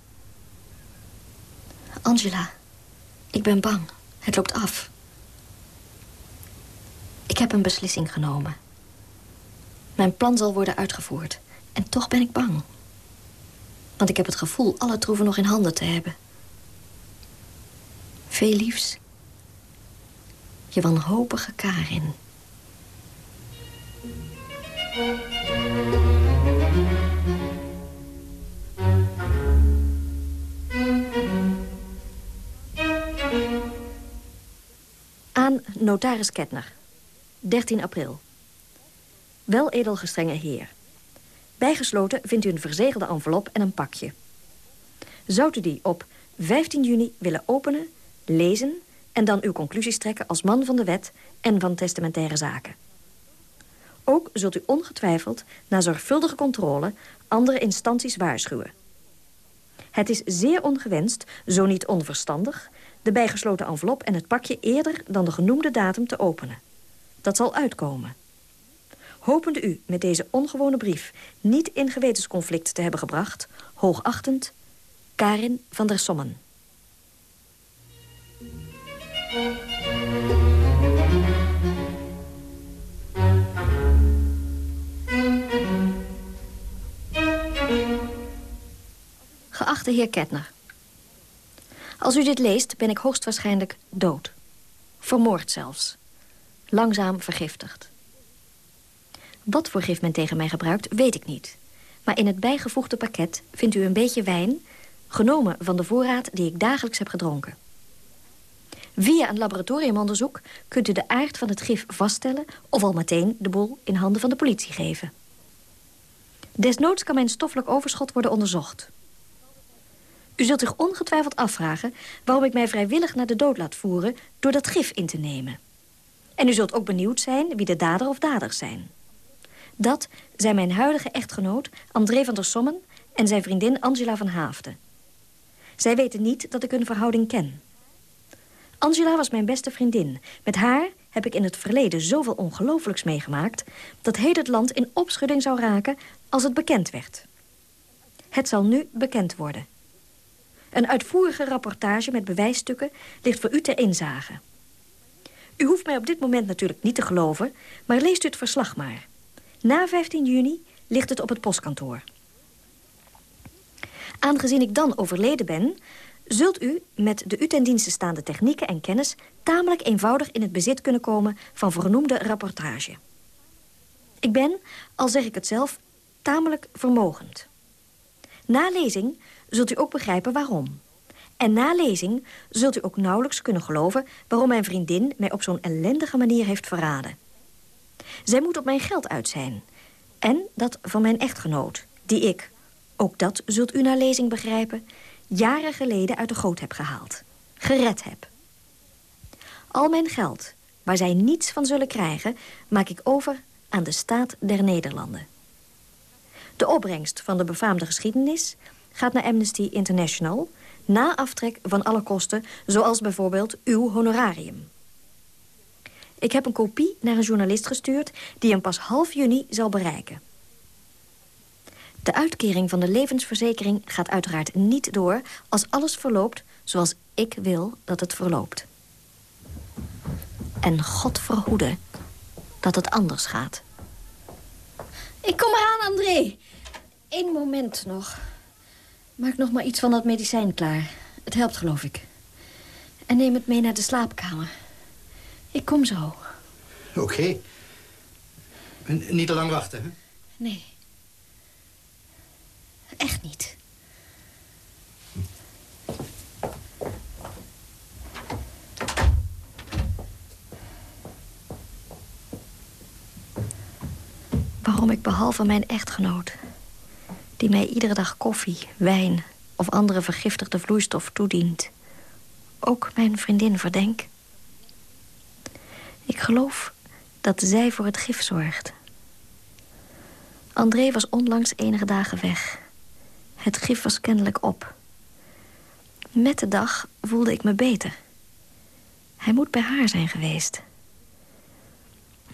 Speaker 6: Angela, ik ben bang. Het loopt af. Ik heb een beslissing genomen. Mijn plan zal worden uitgevoerd. En toch ben ik bang. Want ik heb het gevoel alle troeven nog in handen te hebben. Veel liefs. Je wanhopige Karin. Aan notaris Ketner. 13 april. Wel edelgestrenge heer. Bijgesloten vindt u een verzegelde envelop en een pakje. Zou u die op 15 juni willen openen, lezen... en dan uw conclusies trekken als man van de wet en van testamentaire zaken. Ook zult u ongetwijfeld na zorgvuldige controle andere instanties waarschuwen. Het is zeer ongewenst, zo niet onverstandig... de bijgesloten envelop en het pakje eerder dan de genoemde datum te openen. Dat zal uitkomen. Hopende u met deze ongewone brief niet in gewetensconflict te hebben gebracht... hoogachtend, Karin van der Sommen. Geachte heer Ketner. Als u dit leest, ben ik hoogstwaarschijnlijk dood. Vermoord zelfs. Langzaam vergiftigd. Wat voor gif men tegen mij gebruikt, weet ik niet. Maar in het bijgevoegde pakket vindt u een beetje wijn... genomen van de voorraad die ik dagelijks heb gedronken. Via een laboratoriumonderzoek kunt u de aard van het gif vaststellen... of al meteen de boel in handen van de politie geven. Desnoods kan mijn stoffelijk overschot worden onderzocht. U zult zich ongetwijfeld afvragen waarom ik mij vrijwillig naar de dood laat voeren... door dat gif in te nemen. En u zult ook benieuwd zijn wie de dader of daders zijn. Dat zijn mijn huidige echtgenoot André van der Sommen... en zijn vriendin Angela van Haafden. Zij weten niet dat ik hun verhouding ken. Angela was mijn beste vriendin. Met haar heb ik in het verleden zoveel ongelooflijks meegemaakt... dat heel het land in opschudding zou raken als het bekend werd. Het zal nu bekend worden. Een uitvoerige rapportage met bewijsstukken ligt voor u ter inzage. U hoeft mij op dit moment natuurlijk niet te geloven, maar leest u het verslag maar. Na 15 juni ligt het op het postkantoor. Aangezien ik dan overleden ben, zult u met de u ten dienste staande technieken en kennis... tamelijk eenvoudig in het bezit kunnen komen van vernoemde rapportage. Ik ben, al zeg ik het zelf, tamelijk vermogend. Na lezing zult u ook begrijpen waarom. En na lezing zult u ook nauwelijks kunnen geloven... waarom mijn vriendin mij op zo'n ellendige manier heeft verraden. Zij moet op mijn geld uit zijn. En dat van mijn echtgenoot, die ik, ook dat zult u na lezing begrijpen... jaren geleden uit de goot heb gehaald. Gered heb. Al mijn geld, waar zij niets van zullen krijgen... maak ik over aan de staat der Nederlanden. De opbrengst van de befaamde geschiedenis gaat naar Amnesty International... na aftrek van alle kosten, zoals bijvoorbeeld uw honorarium. Ik heb een kopie naar een journalist gestuurd... die hem pas half juni zal bereiken. De uitkering van de levensverzekering gaat uiteraard niet door... als alles verloopt zoals ik wil dat het verloopt. En God verhoede dat het anders gaat.
Speaker 8: Ik kom eraan, André. Eén moment nog. Maak nog maar iets van dat medicijn klaar. Het helpt, geloof ik. En neem het mee naar de slaapkamer. Ik kom zo.
Speaker 7: Oké. Niet te lang wachten, hè?
Speaker 8: Nee. Echt niet.
Speaker 6: Waarom ik behalve mijn echtgenoot... die mij iedere dag koffie, wijn of andere vergiftigde vloeistof toedient... ook mijn vriendin verdenk. Ik geloof dat zij voor het gif zorgt. André was onlangs enige dagen weg. Het gif was kennelijk op. Met de dag voelde ik me beter. Hij moet bij haar zijn geweest.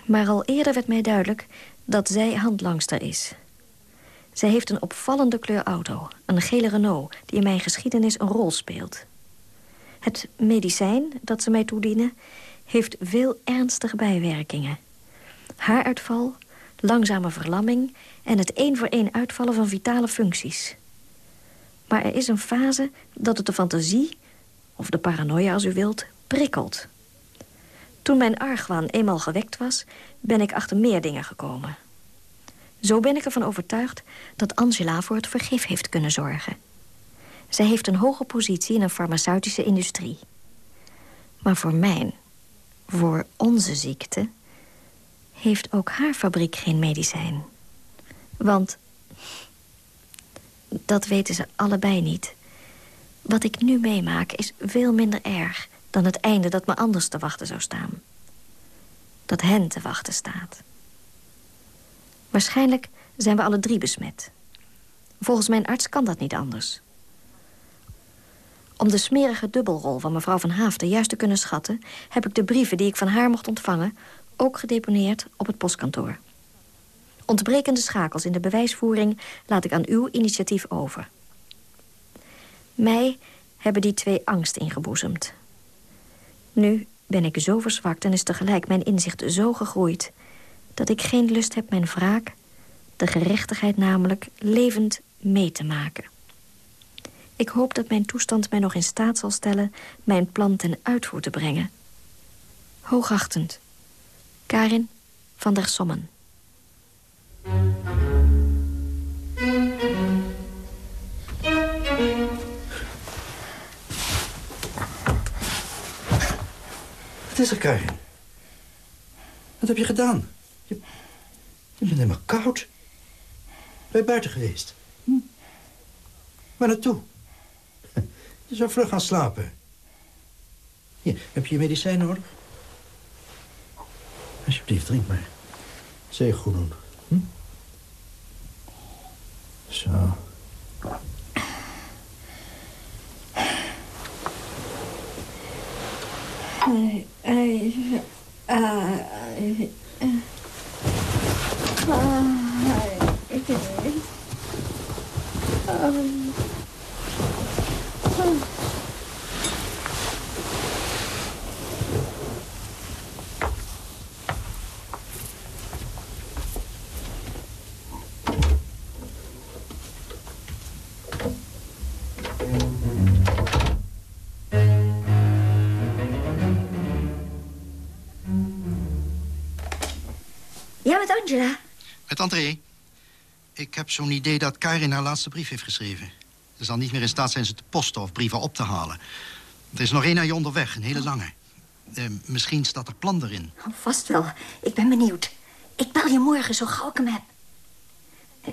Speaker 6: Maar al eerder werd mij duidelijk dat zij handlangster is. Zij heeft een opvallende kleur auto, een gele Renault... die in mijn geschiedenis een rol speelt. Het medicijn dat ze mij toedienen heeft veel ernstige bijwerkingen. Haaruitval, langzame verlamming... en het één voor één uitvallen van vitale functies. Maar er is een fase dat het de fantasie, of de paranoia als u wilt, prikkelt. Toen mijn argwaan eenmaal gewekt was, ben ik achter meer dingen gekomen. Zo ben ik ervan overtuigd dat Angela voor het vergif heeft kunnen zorgen. Zij heeft een hoge positie in een farmaceutische industrie. Maar voor mijn, voor onze ziekte, heeft ook haar fabriek geen medicijn. Want, dat weten ze allebei niet. Wat ik nu meemaak is veel minder erg dan het einde dat me anders te wachten zou staan. Dat hen te wachten staat. Waarschijnlijk zijn we alle drie besmet. Volgens mijn arts kan dat niet anders. Om de smerige dubbelrol van mevrouw van Haafden juist te kunnen schatten... heb ik de brieven die ik van haar mocht ontvangen... ook gedeponeerd op het postkantoor. Ontbrekende schakels in de bewijsvoering laat ik aan uw initiatief over. Mij hebben die twee angst ingeboezemd. Nu ben ik zo verzwakt en is tegelijk mijn inzicht zo gegroeid... dat ik geen lust heb mijn wraak, de gerechtigheid namelijk, levend mee te maken. Ik hoop dat mijn toestand mij nog in staat zal stellen... mijn plan ten uitvoer te brengen. Hoogachtend. Karin van der Sommen.
Speaker 7: Wat is er, Karin? Wat heb je gedaan? Je, je bent helemaal koud. Ben je buiten geweest? Hm? Waar naartoe? Je zou vlug gaan slapen. Hier, heb je je medicijn nodig? Alsjeblieft, drink maar. Zeegroen doen. Hm? Zo.
Speaker 8: I, I, uh, I, um,
Speaker 6: Ja,
Speaker 7: André. Ik heb zo'n idee dat Karin haar laatste brief heeft geschreven. Ze zal niet meer in staat zijn ze te posten of brieven op te halen. Er is nog één naar je onderweg, een hele lange. Eh, misschien staat er plan erin.
Speaker 8: vast wel. Ik ben benieuwd. Ik bel je morgen zo gauw ik hem heb.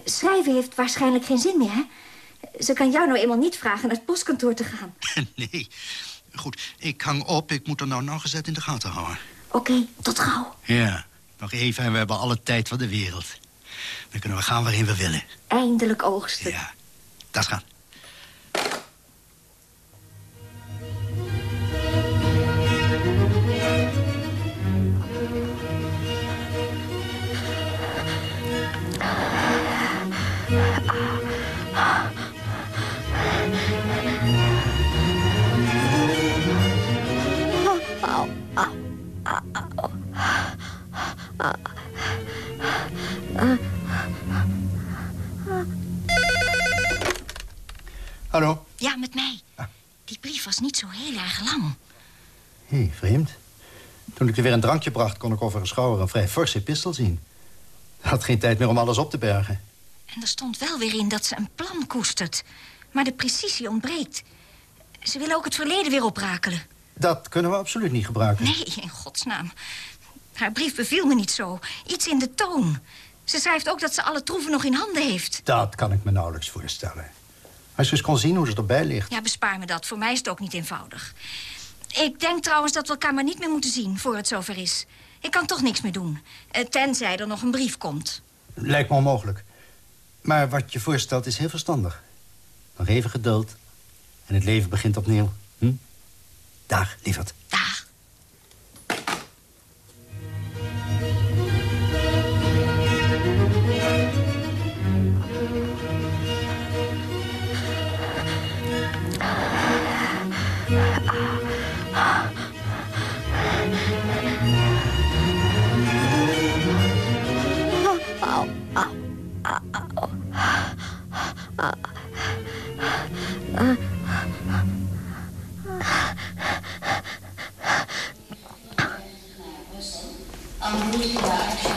Speaker 8: Schrijven heeft waarschijnlijk geen zin meer, hè? Ze kan jou nou eenmaal niet vragen naar het postkantoor te gaan.
Speaker 7: nee. Goed, ik hang op. Ik moet er nou nauwgezet in de gaten houden.
Speaker 8: Oké, tot gauw.
Speaker 7: Ja, nog even en we hebben alle tijd van de wereld. Dan kunnen we gaan waarin we willen.
Speaker 8: Eindelijk oogsten.
Speaker 7: Ja, dat gaan.
Speaker 8: Was niet zo heel erg lang.
Speaker 7: Hé, hey, vreemd. Toen ik er weer een drankje bracht, kon ik over een schouwer een vrij forse epistel zien. Had geen tijd meer om alles op te bergen.
Speaker 8: En er stond wel weer in dat ze een plan koestert. Maar de precisie ontbreekt. Ze willen ook het verleden weer oprakelen.
Speaker 7: Dat kunnen we absoluut niet gebruiken.
Speaker 8: Nee, in godsnaam. Haar brief beviel me niet zo. Iets in de toon. Ze schrijft ook dat ze alle troeven nog in handen heeft.
Speaker 7: Dat kan ik me nauwelijks voorstellen. Als je eens kon zien hoe ze erbij ligt.
Speaker 8: Ja, bespaar me dat. Voor mij is het ook niet eenvoudig. Ik denk trouwens dat we elkaar maar niet meer moeten zien voor het zover is. Ik kan toch niks meer doen. Eh, tenzij er nog een brief komt.
Speaker 7: Lijkt me onmogelijk. Maar wat je voorstelt is heel verstandig. Nog even geduld. En het leven begint opnieuw. Hm? Dag, lieverd.
Speaker 8: Dag.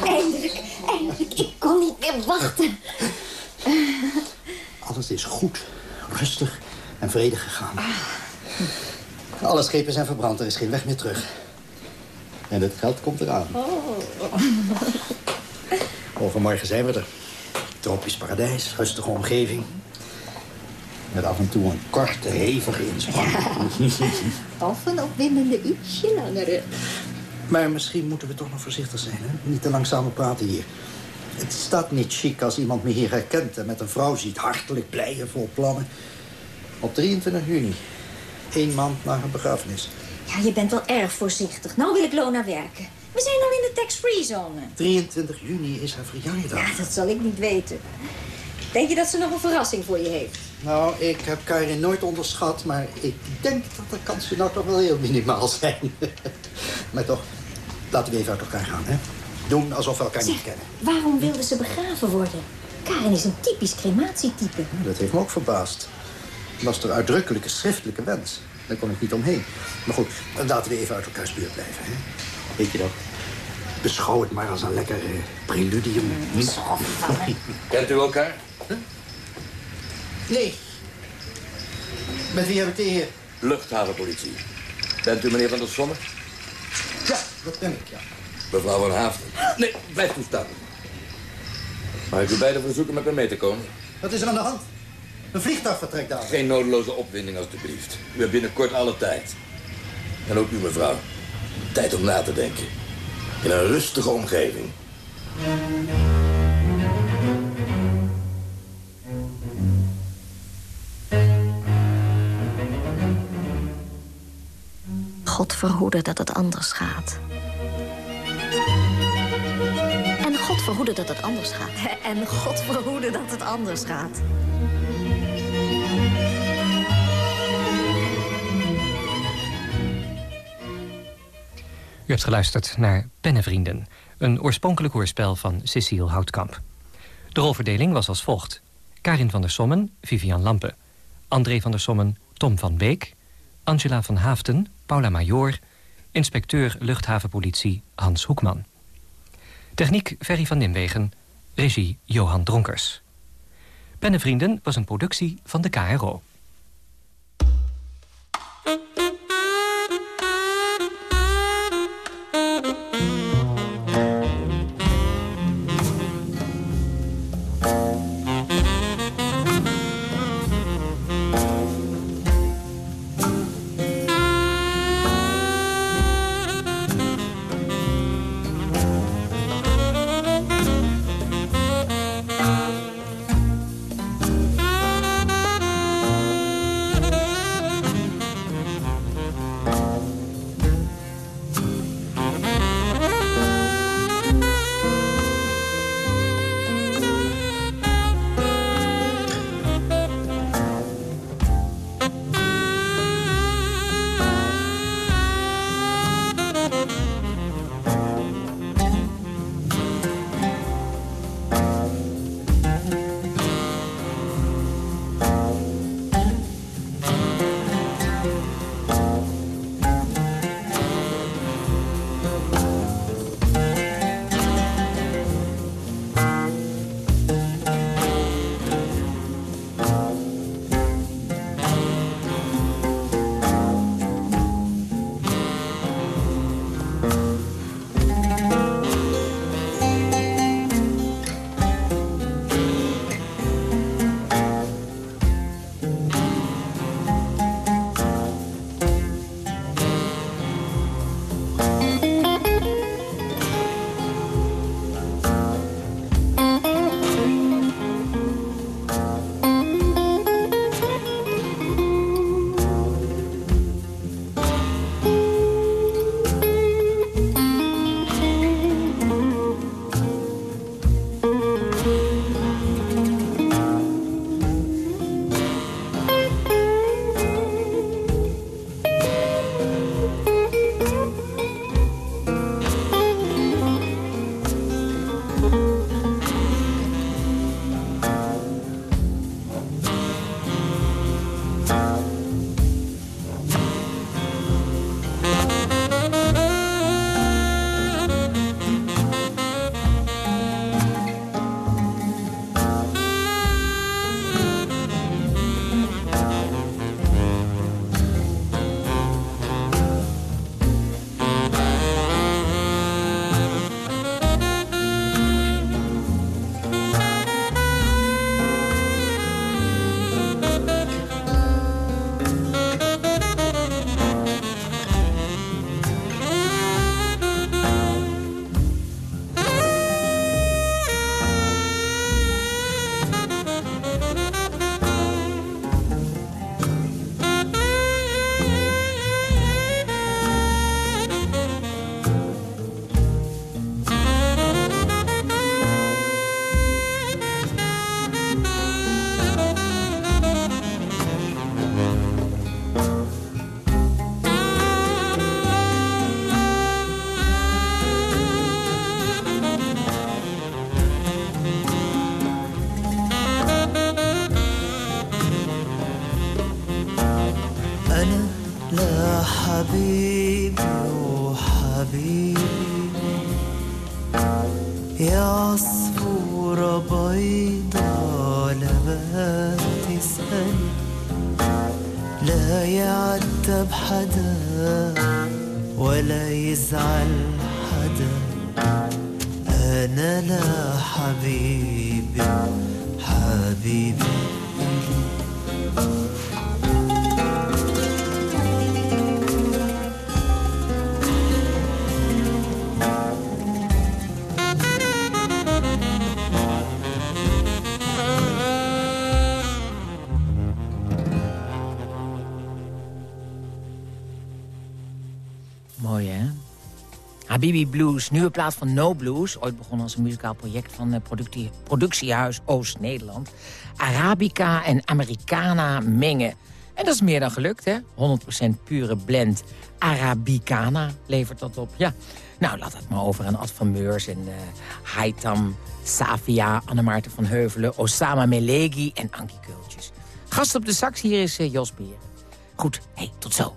Speaker 8: Eindelijk, eindelijk. Ik kon niet meer wachten.
Speaker 7: Alles is goed, rustig en vredig gegaan. Alle schepen zijn verbrand, er is geen weg meer terug. En het geld komt eraan. Overmorgen zijn we er. Tropisch paradijs, rustige omgeving. Met af en toe een korte, hevige inspanning.
Speaker 8: Of een opwindende ietsje langere.
Speaker 7: Maar misschien moeten we toch nog voorzichtig zijn, hè? Niet te lang samen praten hier. Het staat niet chic als iemand me hier herkent... en met een vrouw ziet, hartelijk, blij en vol plannen. Op 23 juni, één maand na haar begrafenis.
Speaker 8: Ja, je bent wel erg voorzichtig. Nou wil ik Lona werken. We zijn al in de tax-free zone.
Speaker 7: 23 juni is haar verjaardag.
Speaker 8: Ja, dat zal ik niet weten. Denk je dat ze nog een verrassing voor je heeft?
Speaker 7: Nou, ik heb Karin nooit onderschat, maar ik denk dat de kansen nou toch wel heel minimaal zijn. maar toch, laten we even uit elkaar gaan, hè? Doen alsof we elkaar niet kennen.
Speaker 8: Waarom wilde ze begraven worden? Karin is een typisch crematietype.
Speaker 7: Dat heeft me ook verbaasd. Het was er uitdrukkelijke schriftelijke wens. Daar kon ik niet omheen. Maar goed, dan laten we even uit elkaars buurt blijven, hè? Weet je dat? Beschouw het maar als een lekker eh, preludium. Hm?
Speaker 9: Kent u elkaar?
Speaker 7: Nee. Met wie heb ik de eer?
Speaker 9: Luchthavenpolitie. Bent u meneer Van der Sommer?
Speaker 7: Ja, dat ben ik, ja.
Speaker 9: Mevrouw Van Haafden. Nee, blijf toestaan. Mag ik u beiden verzoeken met me mee te komen?
Speaker 7: Wat is er aan de hand? Een vliegtuig vertrekt daar.
Speaker 9: Geen nodeloze opwinding, alstublieft. U hebt binnenkort alle tijd. En ook u, mevrouw. Tijd om na te denken. In een rustige omgeving.
Speaker 6: God verhoede dat het anders gaat. En God verhoede dat het anders gaat.
Speaker 8: En God verhoede dat het anders gaat.
Speaker 5: U hebt geluisterd naar Pennevrienden, een oorspronkelijk hoorspel van Cecile Houtkamp. De rolverdeling was als volgt. Karin van der Sommen, Vivian Lampe. André van der Sommen, Tom van Beek. Angela van Haafden, Paula Major. Inspecteur luchthavenpolitie Hans Hoekman. Techniek Ferry van Nimwegen. Regie Johan Dronkers. Pennevrienden was een productie van de KRO.
Speaker 4: Habibi Blues, nieuwe plaat van No Blues. Ooit begonnen als een muzikaal project van uh, productie, productiehuis Oost-Nederland. Arabica en Americana mengen. En dat is meer dan gelukt, hè? 100% pure blend Arabicana levert dat op. Ja, nou, laat het maar over aan Ad van Meurs en uh, Haitam, Safia, Annemaarten van Heuvelen... Osama Melegi en Ankie Kultjes. Gast op de sax, hier is uh, Jos Beer. Goed, hey, tot zo.